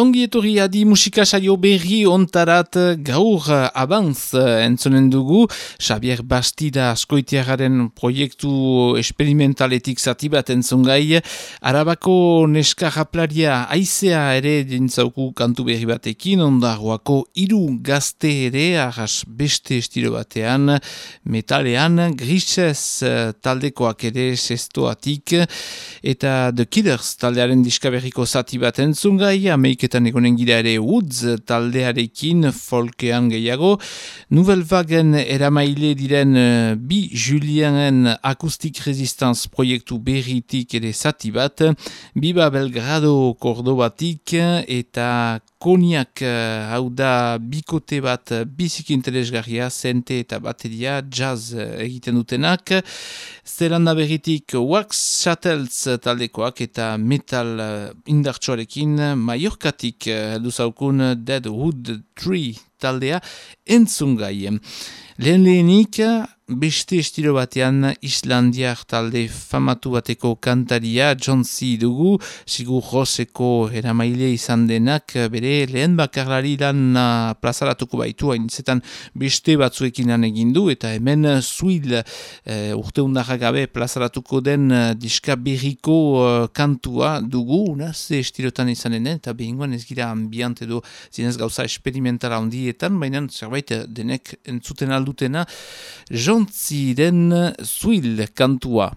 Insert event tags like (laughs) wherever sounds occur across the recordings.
Ongi etorri adi musika saio berri ontarat gaur abanz entzonen dugu. Xavier Bastida askoitiagaren proiektu esperimentaletik zati bat entzon gai. Arabako neska japlaria aizea ere dintzauku kantu berri batekin. Ondarroako hiru gazte ere arras beste estilo batean. Metalean grises taldekoak ere sestoatik. Eta The Killers taldearen diskaberriko zati bat entzon gai. Ameriketan egonen gira ere Woods taldearekin folkean gehiago. Nouvelle Wagen eramaile diren uh, bi Julianen Acoustic Resistance proiektu berritik ere zati bat. Biba Belgrado Cordobatik eta Koniak uh, hau da bikote bat bizik interesgarria, zente eta bateria, jazz egiten dutenak. Zeranda berritik Wax Shuttles taldekoak eta metal uh, indartsoarekin Mallorcatik heldu zaukun Deadwood Tree taldea entzungai. Lehen lehenik, beste estilo batean Islandiak talde famatu bateko kantaria John C. dugu, sigur Roseko eramaile izan denak, bere lehen bakarlari lan plazaratuko baitu, hain beste batzuekin lan egindu, eta hemen zuil e, urte gabe plazaratuko den uh, diska berriko uh, kantua dugu, unaz estilotan izan den, eta behingoan ez gira ambiant edo zinez gauza experimentala handietan, baina zerbait denek entzuten aldutena, jontziren zuil kantua.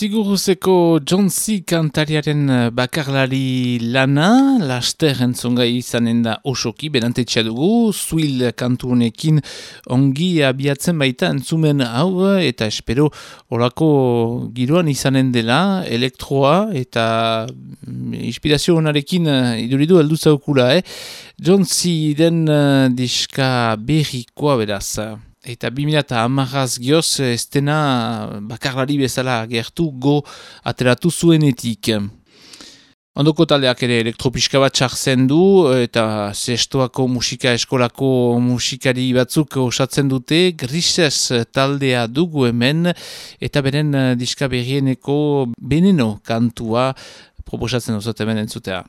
Ziguruzeko John C. kantariaren eh, bakarlari lana, laster entzongai izanen da osoki, berantetxea dugu, zuil kantunekin ongi abiatzen baita entzumen hau, eta espero olako giroan izanen dela, elektroa, eta mm, inspirazio honarekin uh, iduridu zaukula, eh? John C. den uh, diska berrikoa beraz. Eta 2000 amarraz gioz, ez dena bakarlari bezala gertu go ateratu zuenetik. Ondoko taldeak ere elektropiska bat txartzen du eta zestoako musika eskolako musikari batzuk osatzen dute. Grises taldea dugu hemen eta beren diska berrieneko beneno kantua proposatzen duzat hemen entzutea.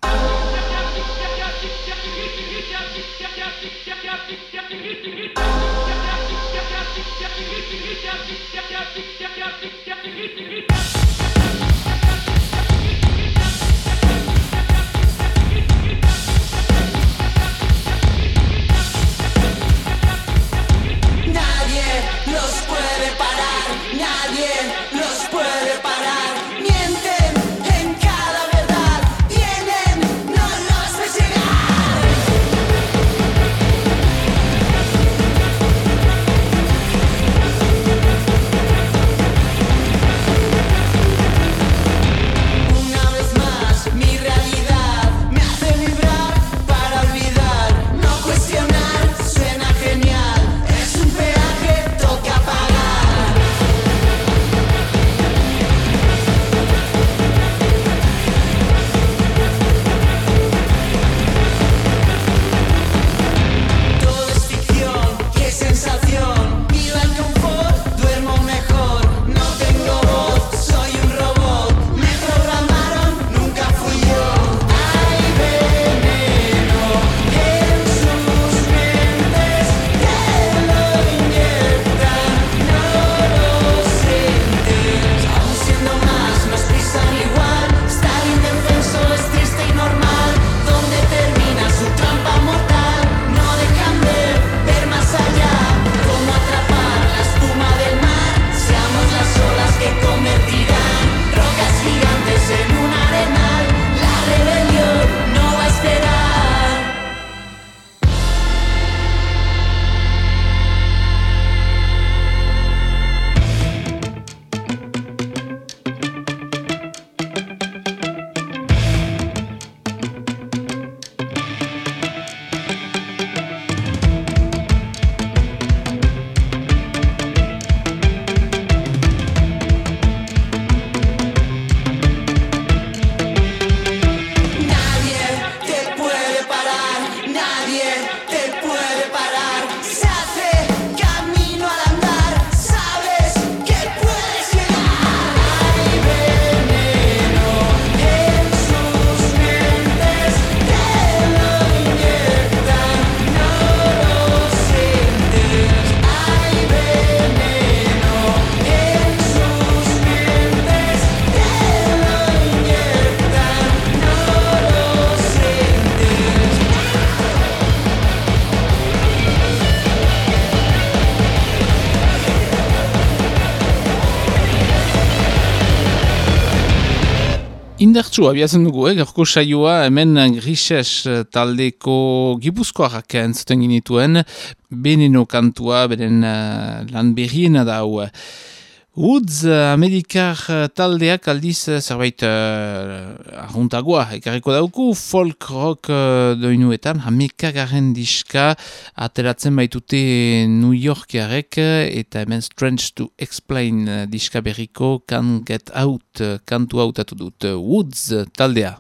Indartsu abiatzen dugu, eh? Gaurko saioa hemen grises taldeko gipuzkoak entzuten ginituen, beneno kantua, beren uh, lan berriena da hau. Woods Amerikar taldeak aldiz zerbait uh, arruntagoa ekarriko dauku folk rock uh, doinuetan hamekagaren diska ateratzen baitute New Yorkiarek eta hemen Strange to Explain diska berriko Can Get Out kantu hautatu dut Woods taldea.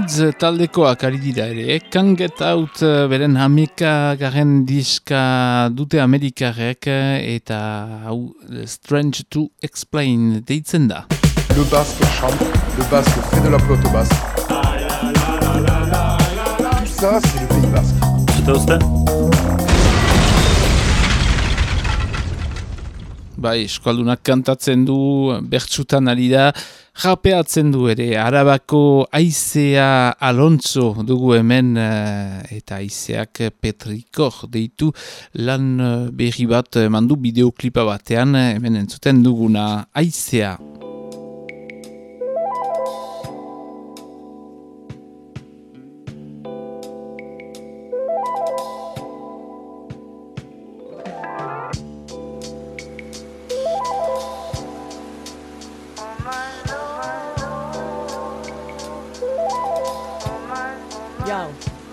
Woods taldekoak ari dira ere, eh? Can't Get Out eh, beren hamika garen diska dute Amerikarek eh, eta hau Strange to Explain deitzen da. Le basque chante, le basque fait de la flotte basse. Tout ça, c'est le pays basque. Uste? Bai, eskaldunak kantatzen du, bertsutan ari da, japeatzen du ere, arabako aizea Alonso dugu hemen, eh, eta aizeak Petrikor deitu lan eh, berri bat mandu bideoklipa batean, hemen entzuten duguna aizea.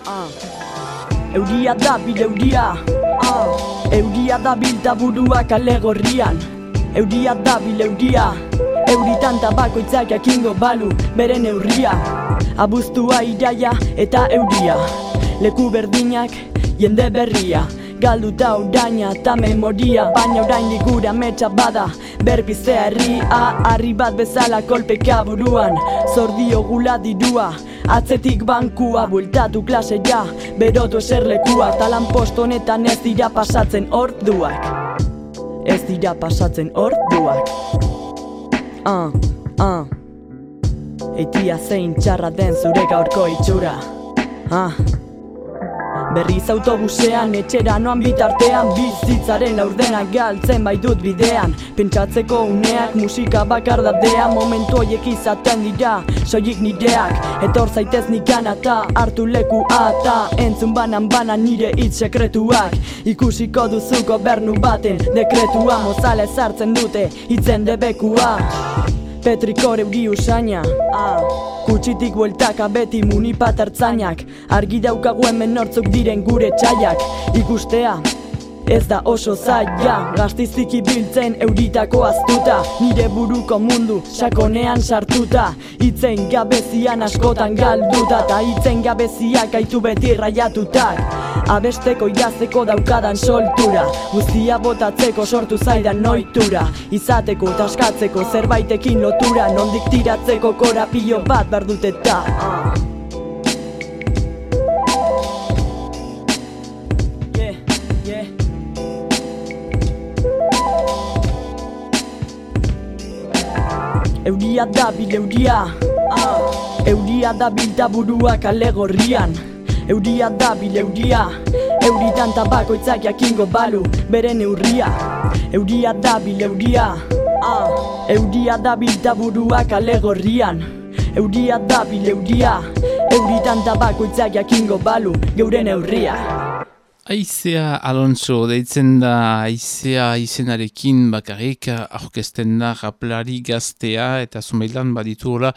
Euria da bil euria ah. Euria da bil da burua kale gorrian. Euria da bil euria Euritan tabakoitzak jakingo balu beren eurria Abuztua iraia eta euria. Leku berdinak jende berria. Galduta oraina eta memoria. Baina orain ligura metxa bada Berpiztea herria Harri bat bezala kolpeka buruan. Zordio gula dirua Atzetik bankua bueltatu klasea Berotu eserlekua Talan post honetan ez dira pasatzen orduak. Ez dira pasatzen orduak. Ah, ah. Eitia zein txarra den zure gaurko itxura. Ah Berriz autobusean etxera noan bitartean Bizitzaren laurdena galtzen baitut bidean. Pentsatzeko uneak musika bakar dadea Momentu hoiek izaten dira soilik nireak. Etor zaitez nikan eta hartu leku ata Entzun banan banan nire hitz sekretuak. Ikusiko duzu gobernu baten dekretua Mozale sartzen dute hitzen debekua Petrikor euri usaina. Ah. Kutsitik bueltaka beti munipat ertzainak Argi daukagu hemen nortzuk diren gure txaiak. Ikustea Ez da oso zaila, gaztiztik ibiltzen euritako aztuta Nire buruko mundu, sakonean sartuta Itzen gabezian askotan galduta Ta itzen gabeziak aitu beti raiatutak Abesteko idazteko daukadan soltura Guztia botatzeko sortu zaidan noitura Izateko taskatzeko zerbaitekin lotura Nondik tiratzeko korapio bat barduteta Euria da bil euria. Euria da bil da burua kale gorrian. Euria da bil euria. Euritan tabakoitzak jakingo balu beren eurria Euria da bil euria. Euria da bil da burua kale gorrian. Euria da bil euria. Euritan tabakoitzak jakingo balu geuren eurria Aizea Alonso deitzen da Aizea izenarekin bakarrik aurkezten da raplari gaztea eta zumeilan badituola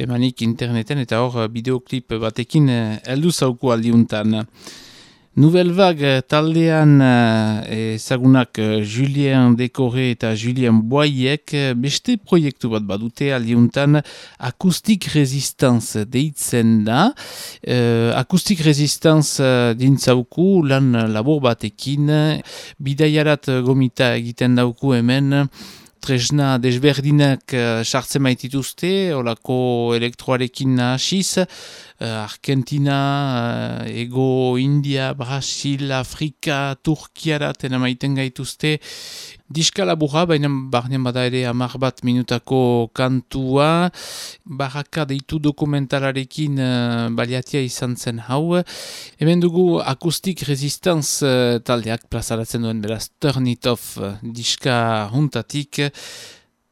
emanik interneten eta hor bideoklip batekin eh, heldu zauku aldiuntan. Nouvelle Vague taldean eh, ezagunak eh, Julien Dekoré eta Julien eh, beste proiektu bat badute aldiuntan Acoustic Resistance deitzen da. Acoustic Resistance eh, dintzauku lan labor batekin bidaiarat gomita egiten dauku hemen tresna desberdinak sartzen maitituzte, olako elektroarekin hasiz, uh, Argentina, uh, Ego, India, Brasil, Afrika, Turkiara tena maiten gaituzte. Diska laburra, baina barnean bada ere amar bat minutako kantua, baraka deitu dokumentalarekin uh, baliatia izan zen hau. Hemen dugu akustik resistance uh, taldeak plazaratzen duen beraz Turn It Off uh, diska juntatik.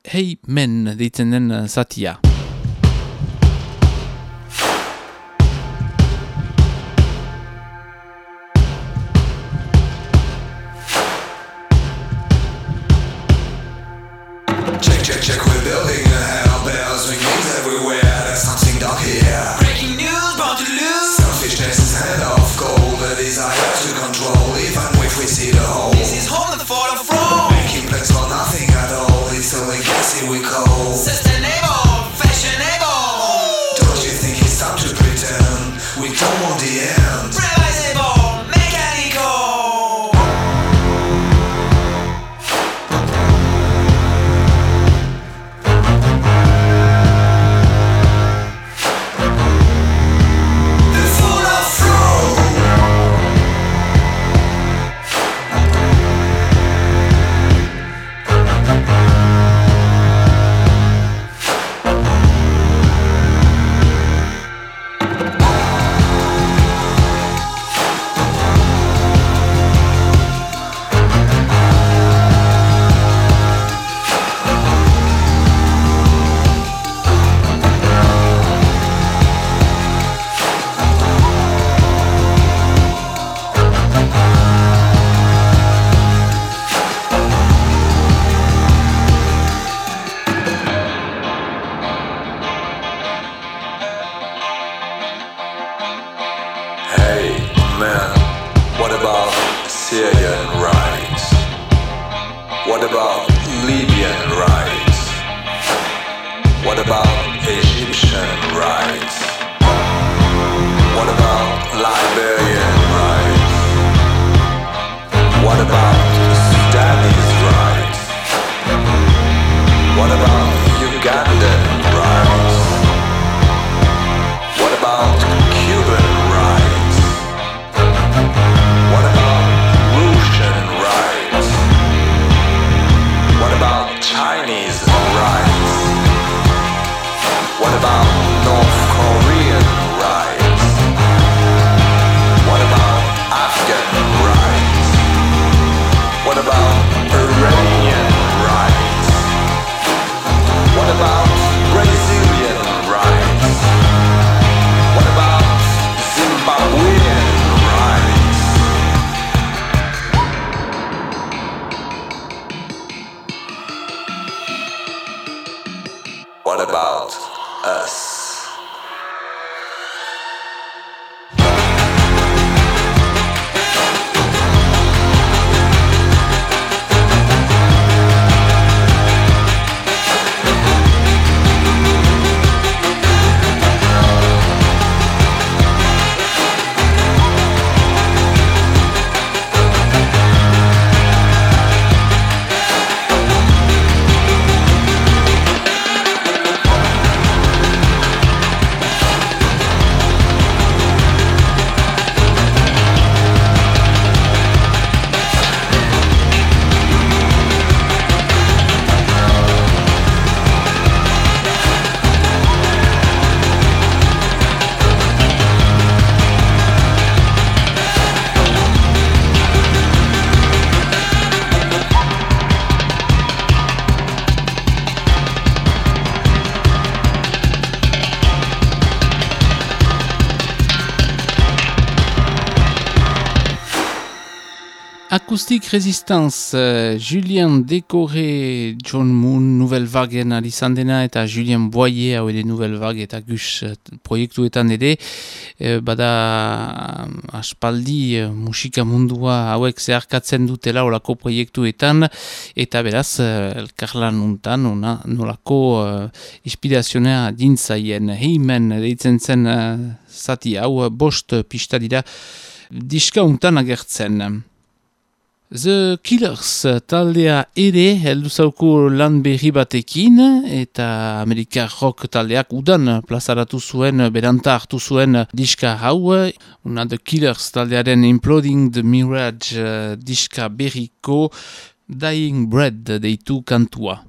Hey men deitzen den uh, zatia. What about us? Resistance, uh, Julien Décoré, John Moon, Nouvelle Vagen izan dena, eta Julien Boyer, hau ere Nouvelle Vague eta Gus uh, proiektuetan ere, eh, bada um, aspaldi uh, musika mundua hauek zeharkatzen dutela olako proiektuetan, eta beraz, uh, elkarlan untan, ona, nolako uh, inspirazionea dintzaien, heimen deitzen zen uh, zati hau, bost pista dira, diska untan agertzen. The Killers taldea ere heldu zauku lan berri batekin eta Amerika rock taldeak udan plazaratu zuen, beranta hartu zuen diska hau. Una The Killers taldearen Imploding the Mirage diska berriko Dying Bread deitu kantua.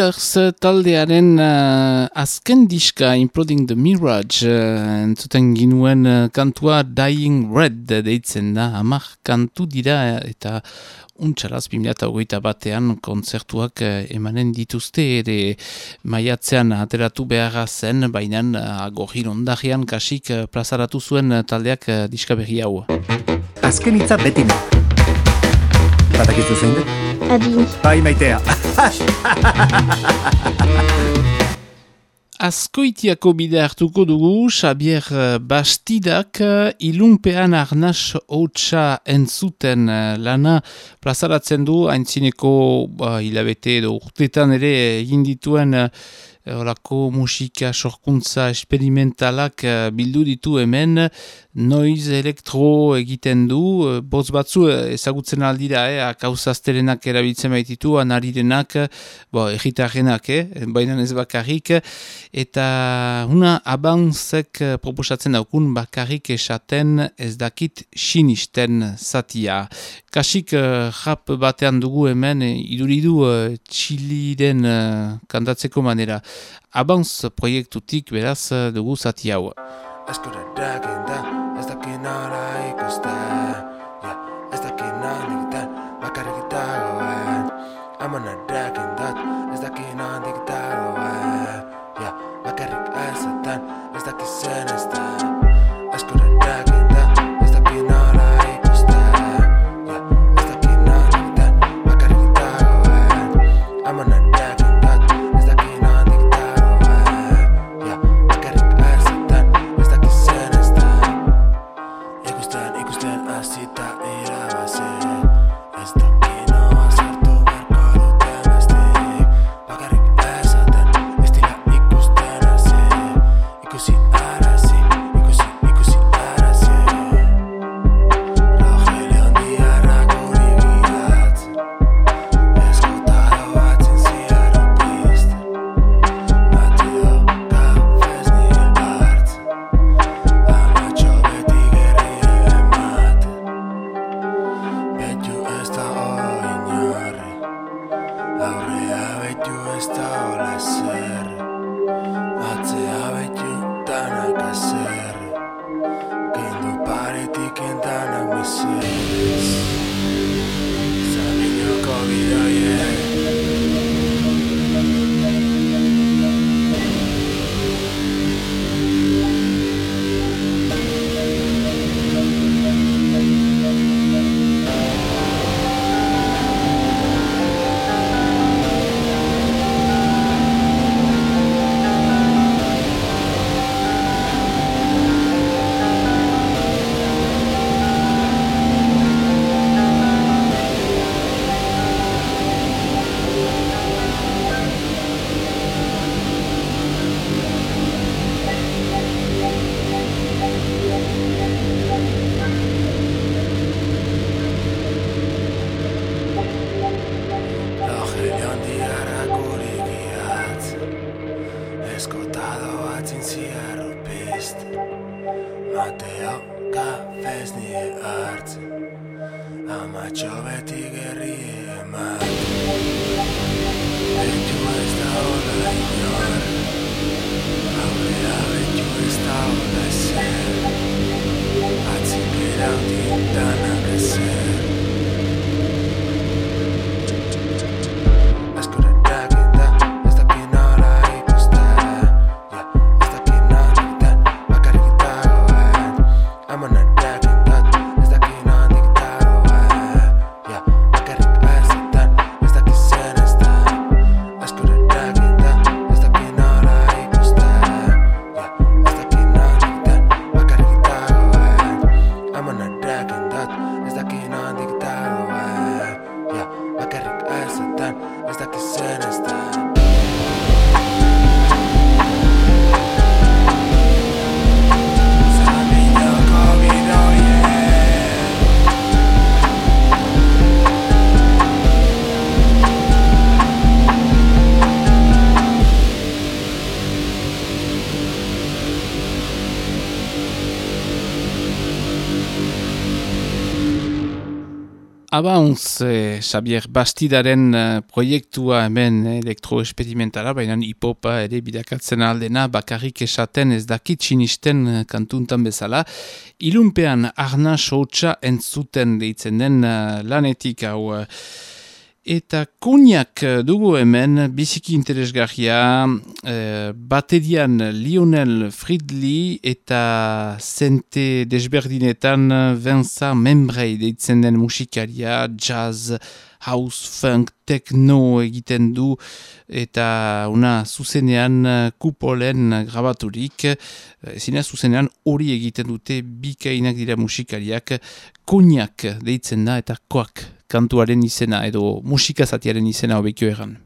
Killers taldearen uh, azken diska Imploding the Mirage uh, entzuten ginuen uh, kantua Dying Red deitzen da hamar kantu dira eta untxalaz 2008 batean kontzertuak uh, emanen dituzte ere maiatzean ateratu beharra zen baina uh, agorri ondajean kasik uh, plazaratu zuen taldeak uh, diska berri hau. Azken hitza beti ne. Badakizu zein? Adi. Bai maitea. (laughs) Azkoitiako bide hartuko dugu, Xabier eh, Bastidak eh, ilunpean arnas hotxa entzuten eh, lana plazaratzen du, haintzineko ba, hilabete edo urtetan ere egin dituen Horako musika sorkuntza esperimentalak bildu ditu hemen, noiz elektro egiten du, boz batzu ezagutzen aldira, eh, akauzazterenak erabiltzen baititu, anarirenak, bo, egitarrenak, eh, baina ez bakarrik, eta una abanzek proposatzen daukun bakarrik esaten ez dakit sinisten zatia. Kasik jap batean dugu hemen, iduridu txiliren kantatzeko manera. Abanz proiektutik beraz dugu zati hau. Dagin da, ez dakin ara ikusten ja, Ez dakin handik den, bakarrik dagoen Amana dagin dat, ez dakin handik dagoen ja, Bakarrik ezaten, ez dakin zen ez den Abounz, eh, Xavier Bastidaren eh, proiektua hemen elektroesperimentala, baina hipopa ere bidakatzen aldena, bakarrik esaten ez dakit sinisten eh, kantuntan bezala. Ilunpean arna soutsa entzuten deitzen den eh, lanetik hau... eh, Eta koniak dugu hemen, biziki interesgarria, eh, baterian Lionel Fridley eta zente desberdinetan Vincent Membrei deitzen den musikaria, jazz, house, funk, techno egiten du. Eta una zuzenean kupolen grabaturik, eh, ezina zuzenean hori egiten dute bikainak dira musikariak, koniak deitzen da eta koak kantuaren izena edo musikazatiaren izena hobekio egan.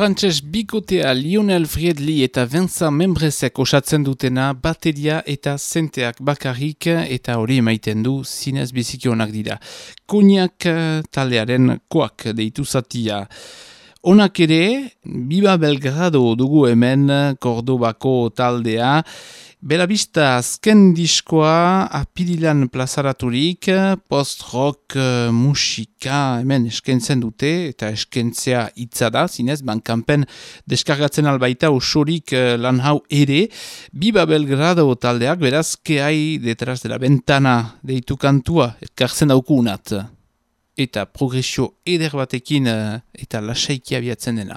Frantses bikotea Lionel Friedli eta Vincent Membrezek osatzen dutena bateria eta zenteak bakarrik eta hori emaiten du zinez biziki onak dira. Koniak eh, taldearen koak deitu zatia. Onak ere, Biba Belgrado dugu hemen Kordobako taldea, Bela bista azken diskoa apirilan plazaraturik post-rock uh, musika hemen eskentzen dute eta eskentzea hitza da, zinez, bankanpen deskargatzen albaita osorik uh, lan hau ere. Biba Belgrado taldeak beraz keai detrás de la ventana deitu kantua, ekartzen daukunat. Eta progresio eder batekin uh, eta lasaiki abiatzen dena.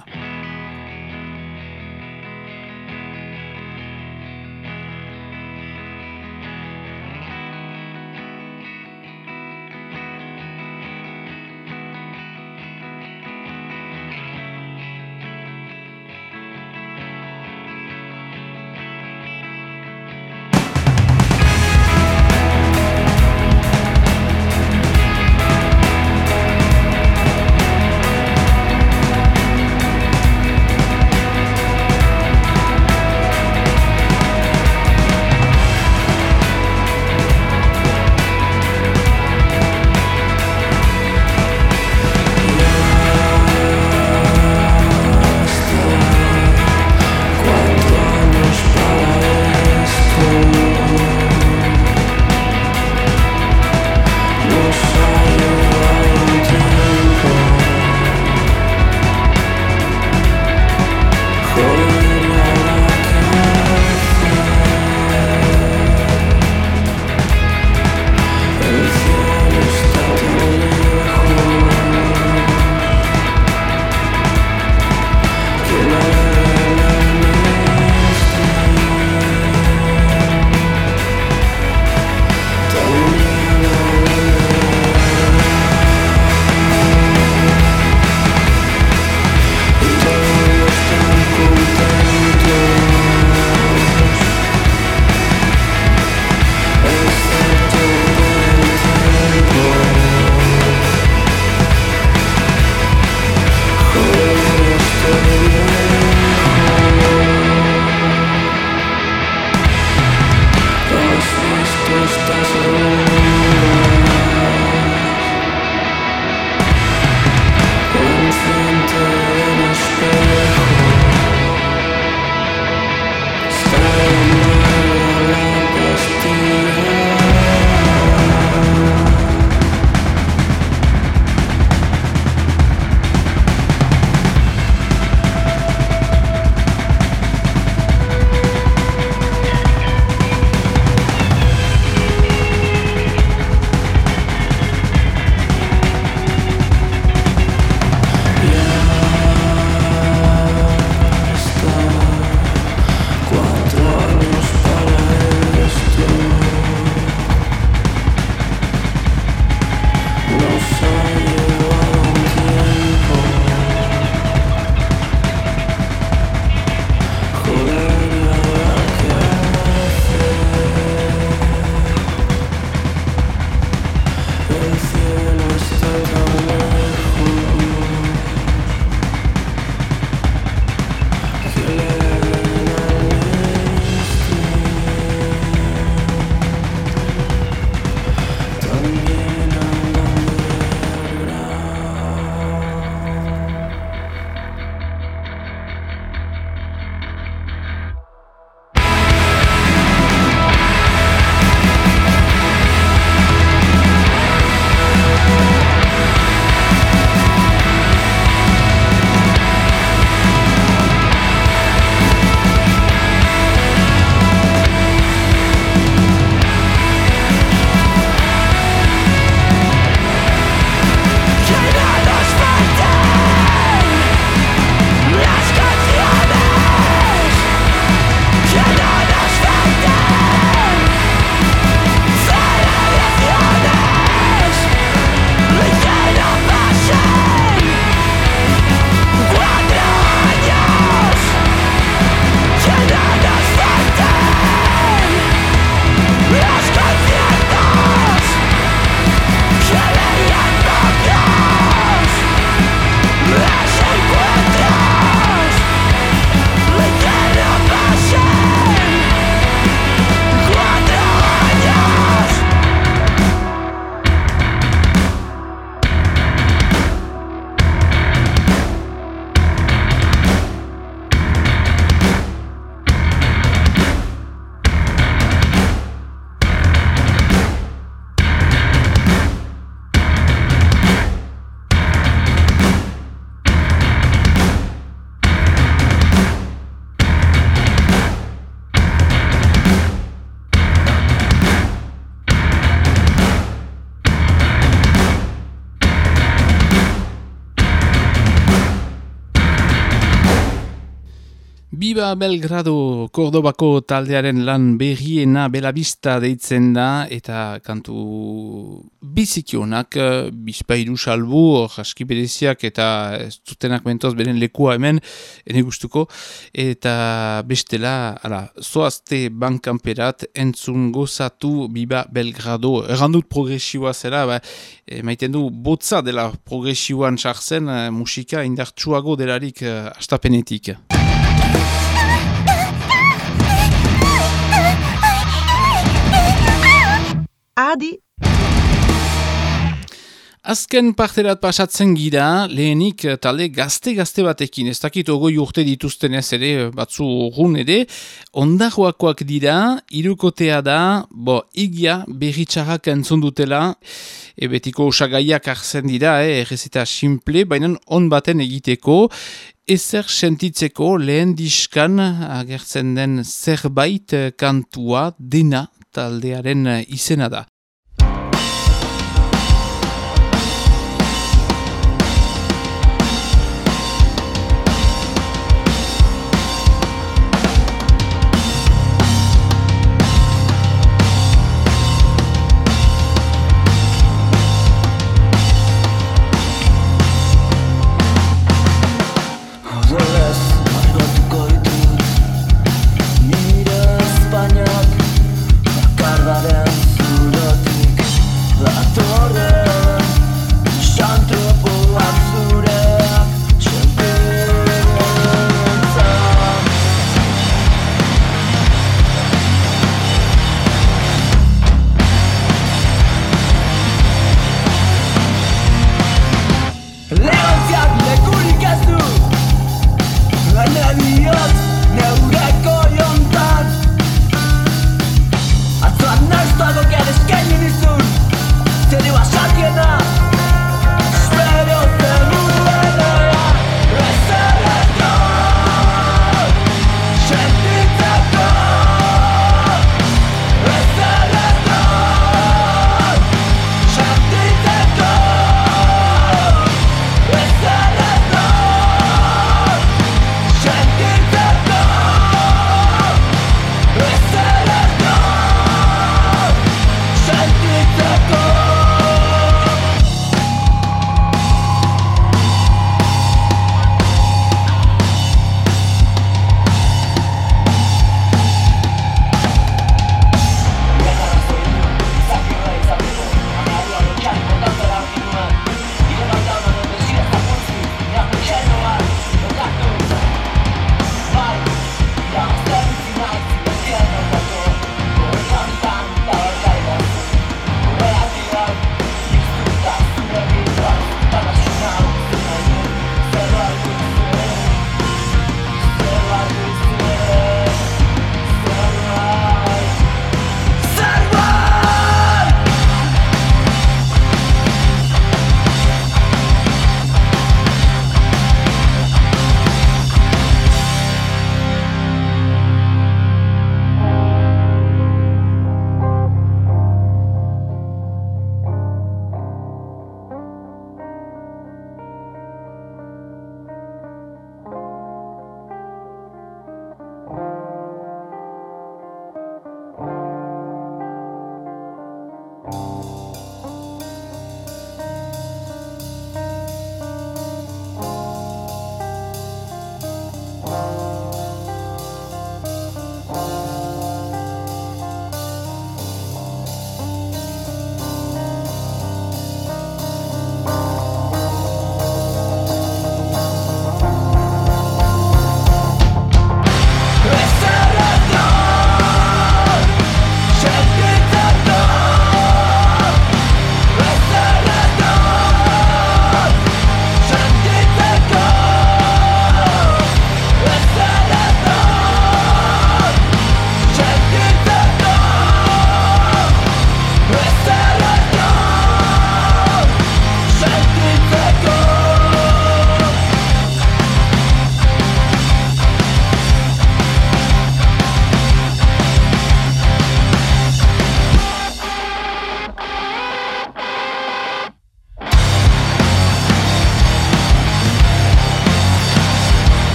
Biba Belgrado Kordobako taldearen lan berriena belabista deitzen da eta kantu bizikionak bizpairu salbu jaski bereziak eta ez dutenak mentoz beren lekua hemen ene gustuko eta bestela ala, zoazte bankamperat entzun gozatu Biba Belgrado errandut progresiua zera ba, e, maiten du botza dela progresiuan sartzen musika indartsuago delarik uh, astapenetik. Adi. Azken parterat pasatzen gira, lehenik eh, talde gazte-gazte batekin, ez dakit ogoi urte dituzten ez ere, eh, batzu urrun ere, ondagoakoak dira, irukotea da, bo, igia berritxarrak entzun dutela, ebetiko usagaiak arzen dira, eh, errezeta simple, baina on baten egiteko, ezer sentitzeko lehen diskan agertzen den zerbait eh, kantua dena taldearen eh, izena da.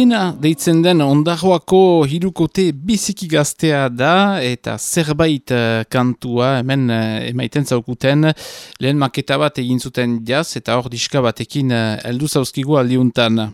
Dena deitzen den ondarroako hirukote biziki gaztea da eta zerbait eh, kantua hemen eh, emaiten zaukuten lehen maketa bat egin zuten jaz eta hor diska batekin eh, heldu zauzkigu aldiuntan.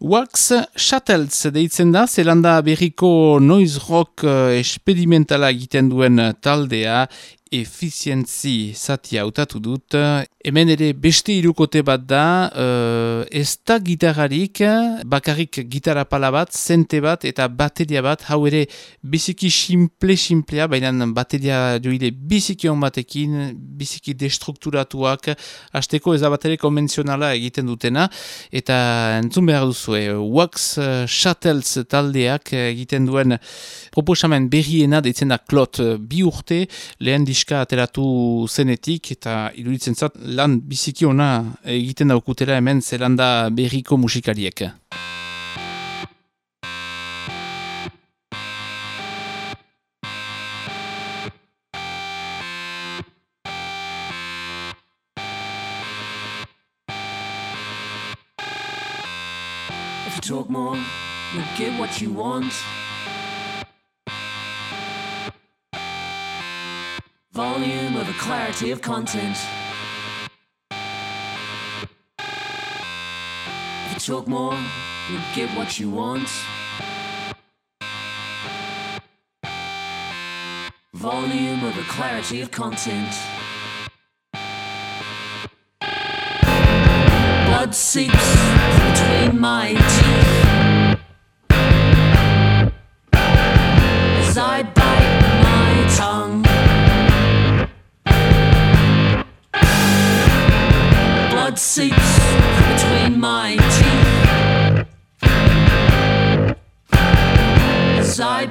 Wax Shuttles deitzen da, zelanda berriko noise rock esperimentala egiten duen taldea, efizientzi zatia hautatu dut. Hemen ere beste irukote bat da, uh, ez da gitarrarik, bakarrik gitarra pala bat, zente bat eta bateria bat, hau ere biziki simple-simplea, baina bateria joide biziki on batekin, biziki destrukturatuak, hasteko ez da bateria konvenzionala egiten dutena, eta entzun behar duzu, eh, Wax uh, Shuttles taldeak egiten duen proposamen berriena deitzen da klot bi urte, lehen diska ateratu zenetik eta iruditzen zat lan biziki ona egiten daukutera hemen zelanda berriko musikariek. If you talk more, you'll get what you want. Volume over clarity of content. If you talk more, you'll get what you want. Volume over clarity of content. Blood seeps between my teeth as I Blood seeps between my teeth. As I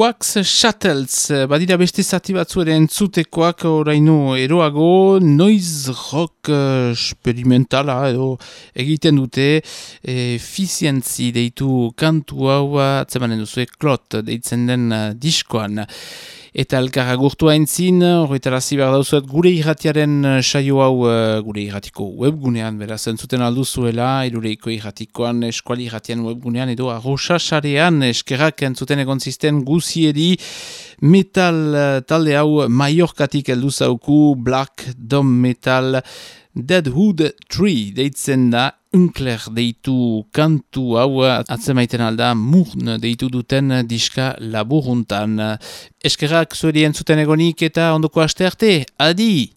Wax Shuttles, eh, badira beste zati batzu ere entzutekoak oraino eroago, noise rock eh, experimentala edo egiten dute, efizientzi deitu kantu hau, atzemanen duzu, klot deitzen den eh, diskoan. Eta elkarra gurtu haintzin, horretarazi behar dauzuet gure irratiaren eh, saio hau eh, gure irratiko webgunean, beraz entzuten alduzuela, irureiko irratikoan, eskuali irratian webgunean, edo arroxa sarean, eskerrak entzuten egon zisten guzieri, metal eh, talde hau Mallorcatik heldu zauku, Black Dom Metal, Deadwood Tree deitzen da, Unkler deitu kantu hau atzemaiten alda murn deitu duten diska laburuntan. Eskerrak zueri entzuten egonik eta ondoko aste arte, adi!